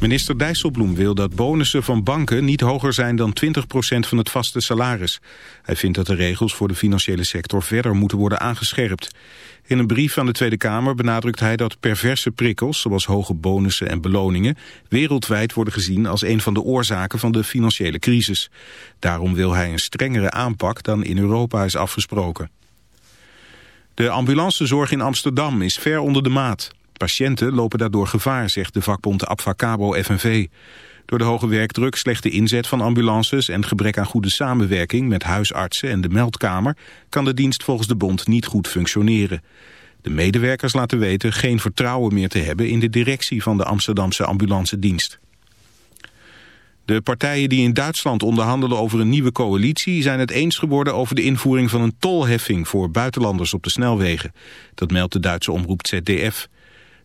Minister Dijsselbloem wil dat bonussen van banken niet hoger zijn dan 20% van het vaste salaris. Hij vindt dat de regels voor de financiële sector verder moeten worden aangescherpt. In een brief aan de Tweede Kamer benadrukt hij dat perverse prikkels, zoals hoge bonussen en beloningen, wereldwijd worden gezien als een van de oorzaken van de financiële crisis. Daarom wil hij een strengere aanpak dan in Europa is afgesproken. De ambulancezorg in Amsterdam is ver onder de maat. Patiënten lopen daardoor gevaar, zegt de vakbond Abfacabo FNV. Door de hoge werkdruk, slechte inzet van ambulances en gebrek aan goede samenwerking met huisartsen en de meldkamer kan de dienst volgens de bond niet goed functioneren. De medewerkers laten weten geen vertrouwen meer te hebben in de directie van de Amsterdamse ambulance dienst. De partijen die in Duitsland onderhandelen over een nieuwe coalitie zijn het eens geworden over de invoering van een tolheffing voor buitenlanders op de snelwegen. Dat meldt de Duitse omroep ZDF.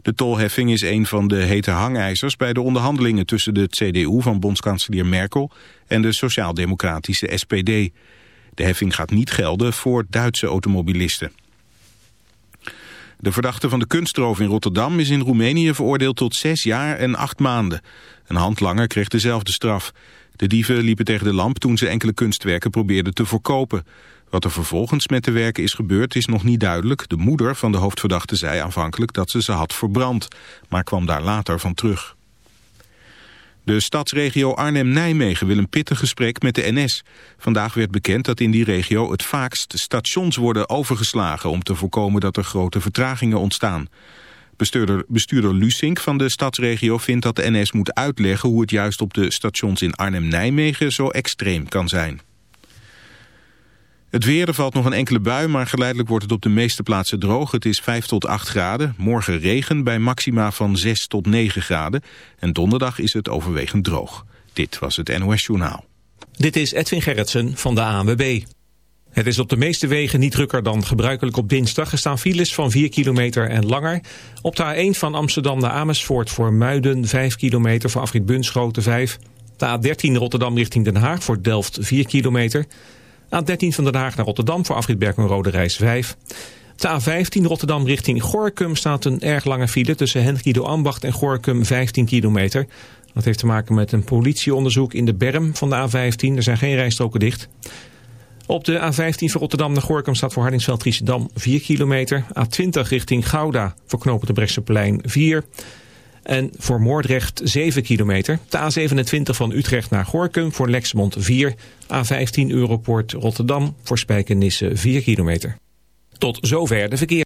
De tolheffing is een van de hete hangijzers bij de onderhandelingen tussen de CDU van bondskanselier Merkel en de sociaal-democratische SPD. De heffing gaat niet gelden voor Duitse automobilisten. De verdachte van de kunstroof in Rotterdam is in Roemenië veroordeeld tot zes jaar en acht maanden. Een handlanger kreeg dezelfde straf. De dieven liepen tegen de lamp toen ze enkele kunstwerken probeerden te verkopen. Wat er vervolgens met de werken is gebeurd is nog niet duidelijk. De moeder van de hoofdverdachte zei aanvankelijk dat ze ze had verbrand, maar kwam daar later van terug. De stadsregio Arnhem-Nijmegen wil een pittig gesprek met de NS. Vandaag werd bekend dat in die regio het vaakst stations worden overgeslagen... om te voorkomen dat er grote vertragingen ontstaan. Bestuurder, bestuurder Lusink van de stadsregio vindt dat de NS moet uitleggen... hoe het juist op de stations in Arnhem-Nijmegen zo extreem kan zijn. Het weer, er valt nog een enkele bui, maar geleidelijk wordt het op de meeste plaatsen droog. Het is 5 tot 8 graden. Morgen regen bij maxima van 6 tot 9 graden. En donderdag is het overwegend droog. Dit was het NOS Journaal. Dit is Edwin Gerritsen van de ANWB. Het is op de meeste wegen niet drukker dan gebruikelijk op dinsdag. Er staan files van 4 kilometer en langer. Op de A1 van Amsterdam naar Amersfoort voor Muiden 5 kilometer, voor Afrit Bunschoten 5. De A13 Rotterdam richting Den Haag voor Delft 4 kilometer. A13 van Den Haag naar Rotterdam voor afrit Berken-Rode Reis 5. De A15 Rotterdam richting Gorkum staat een erg lange file tussen Hendrido Ambacht en Gorkum 15 kilometer. Dat heeft te maken met een politieonderzoek in de berm van de A15. Er zijn geen rijstroken dicht. Op de A15 van Rotterdam naar Gorkum staat voor Hardingsveld-Triesdam 4 kilometer. A20 richting Gouda voor knopen de Bresseplein 4 en voor Moordrecht 7 kilometer. De A27 van Utrecht naar Gorkum voor Lexmond 4. A15 Europoort Rotterdam voor Spijkenisse 4 kilometer. Tot zover de verkeer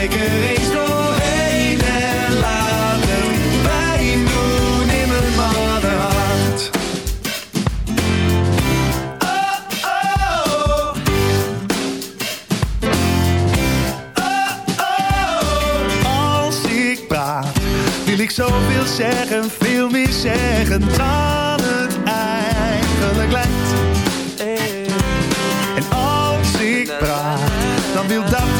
prik er eens doorheen en laat het pijn in mijn mannenhart. Oh, oh. Als ik praat, wil ik zoveel zeggen, veel meer zeggen dan het eigenlijk lijkt. En als ik praat, dan wil dat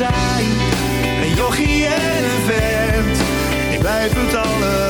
zijn, een jochie en een vent. Ik blijf het allebei.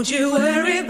Don't you worry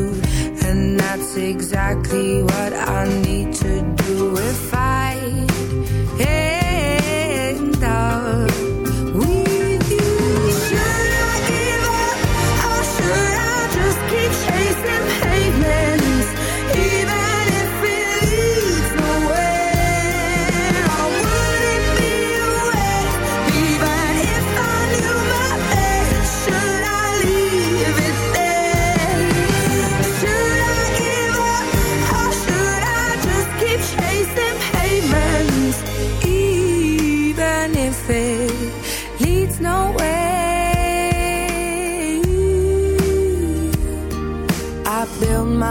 and that's exactly what I need.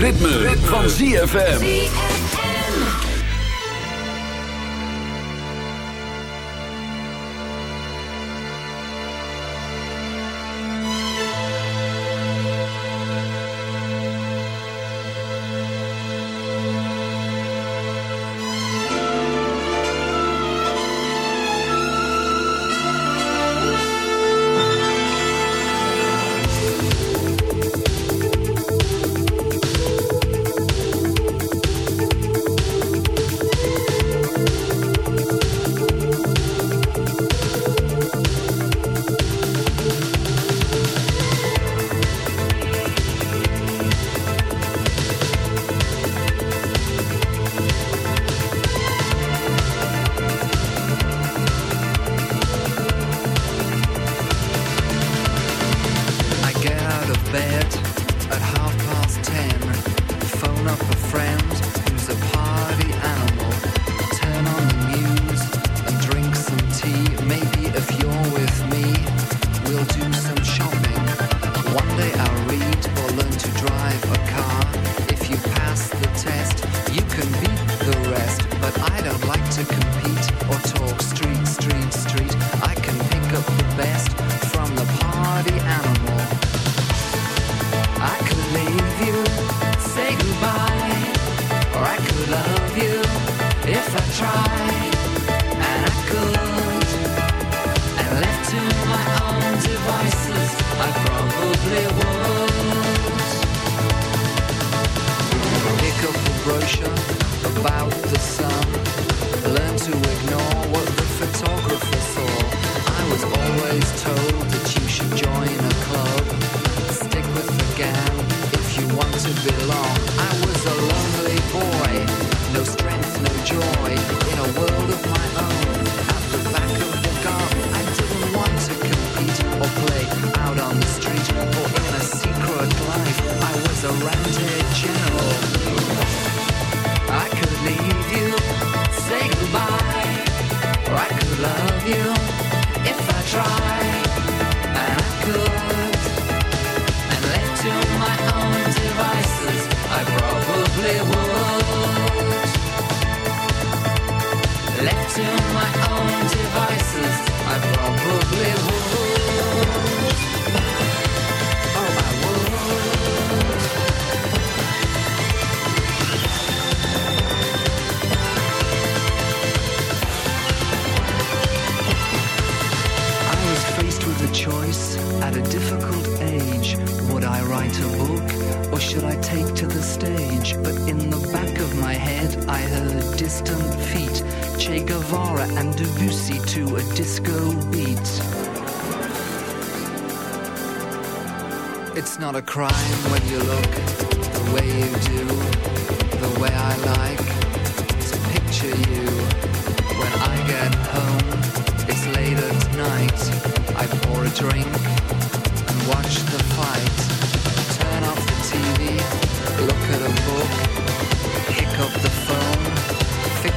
ritme, van ZFM.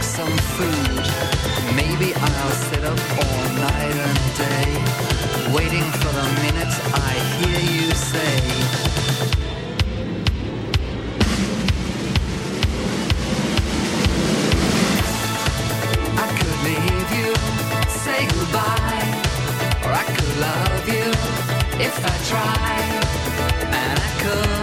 some food. Maybe I'll sit up all night and day, waiting for the minute I hear you say. I could leave you, say goodbye, or I could love you if I try, and I could.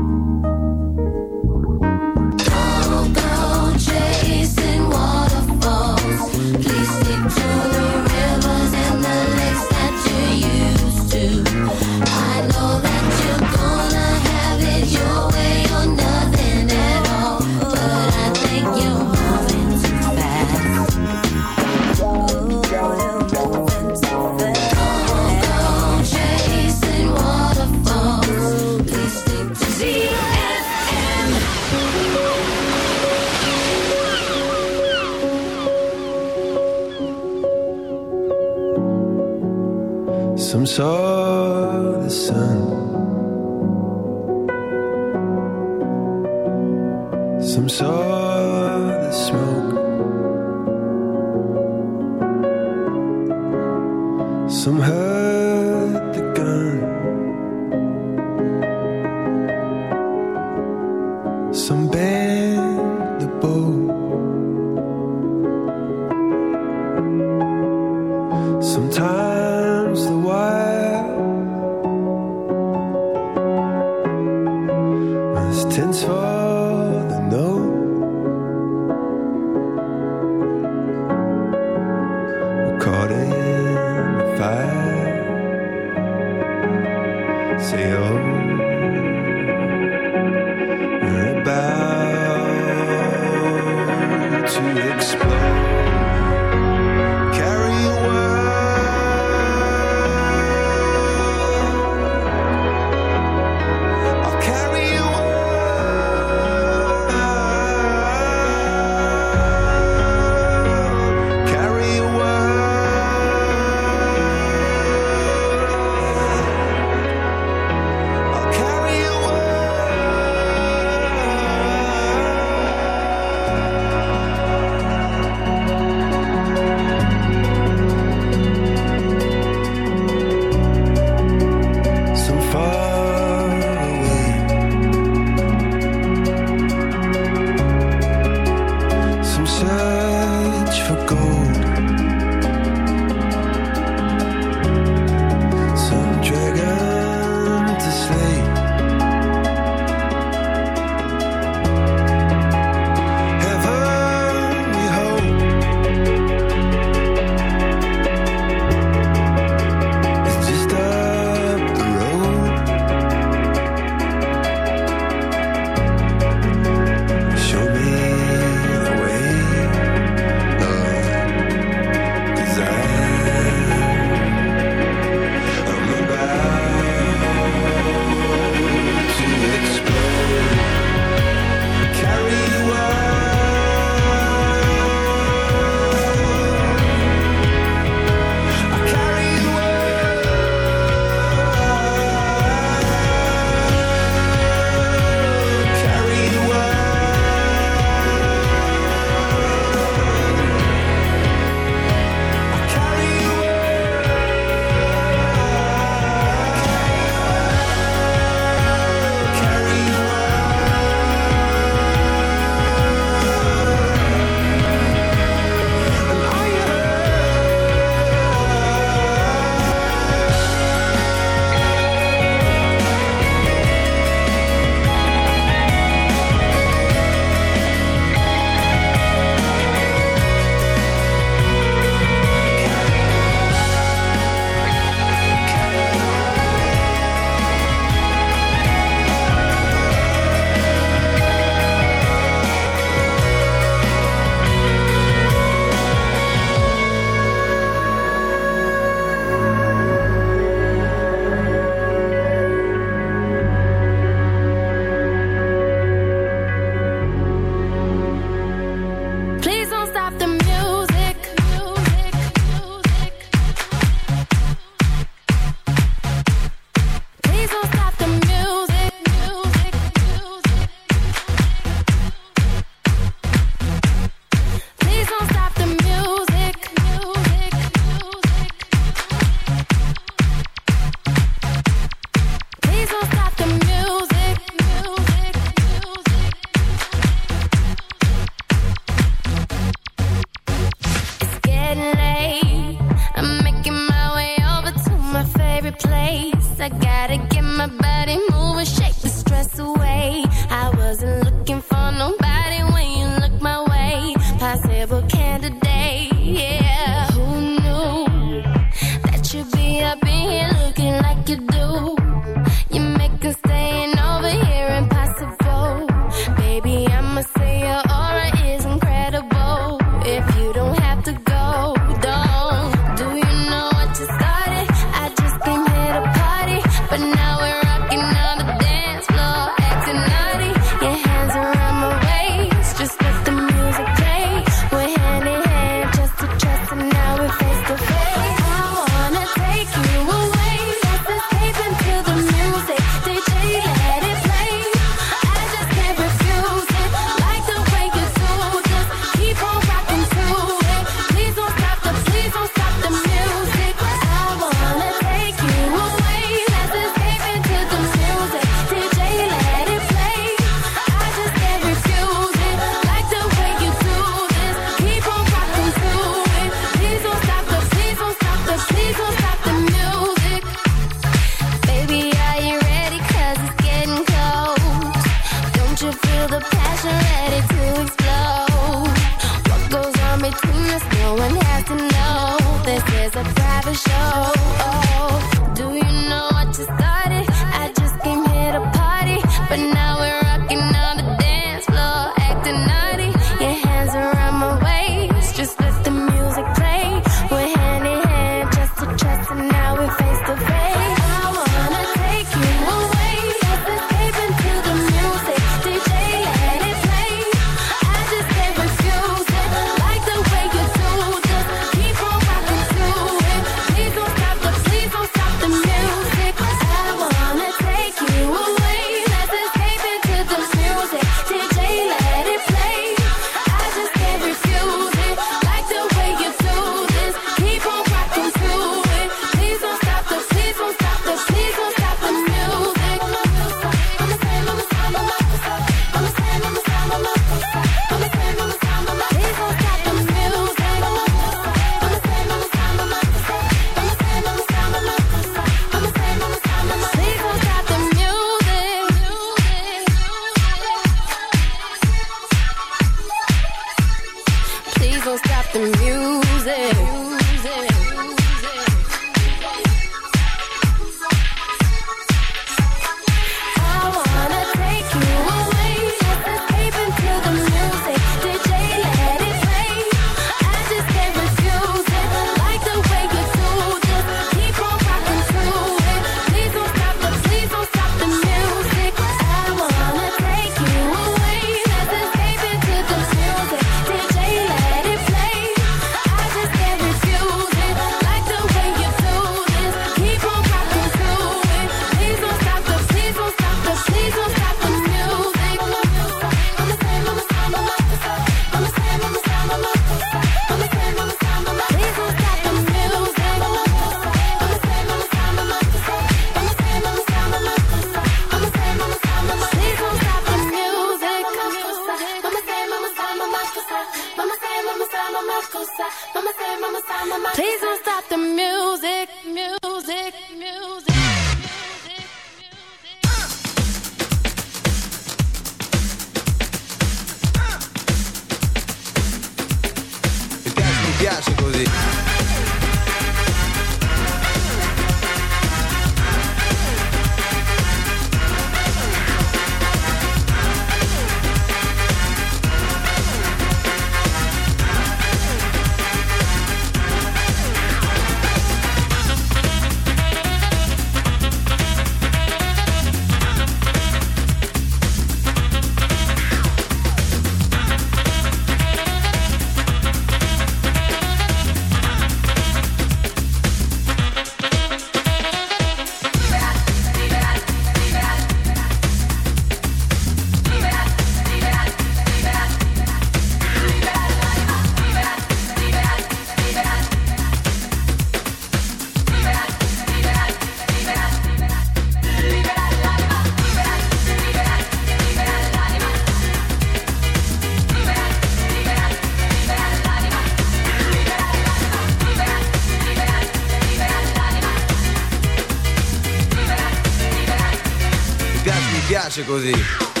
clássicos de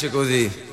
piace così.